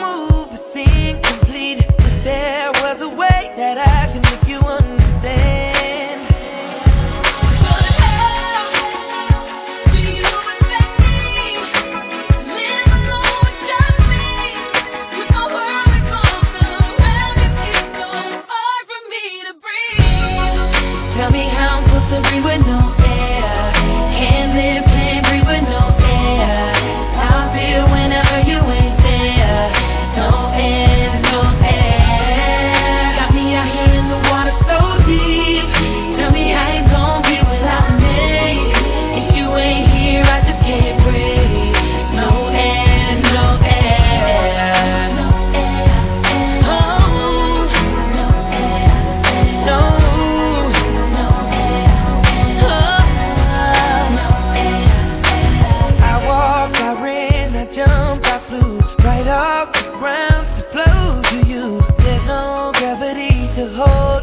move. down, got blue, right off the ground to flow to you. There's no gravity to hold.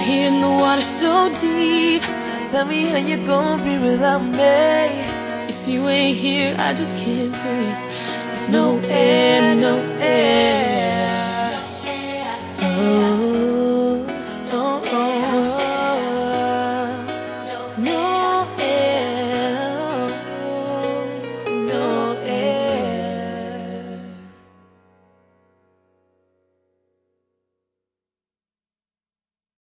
here in the water so deep. Tell me how you gonna be without me. If you ain't here, I just can't breathe. There's no, no no end.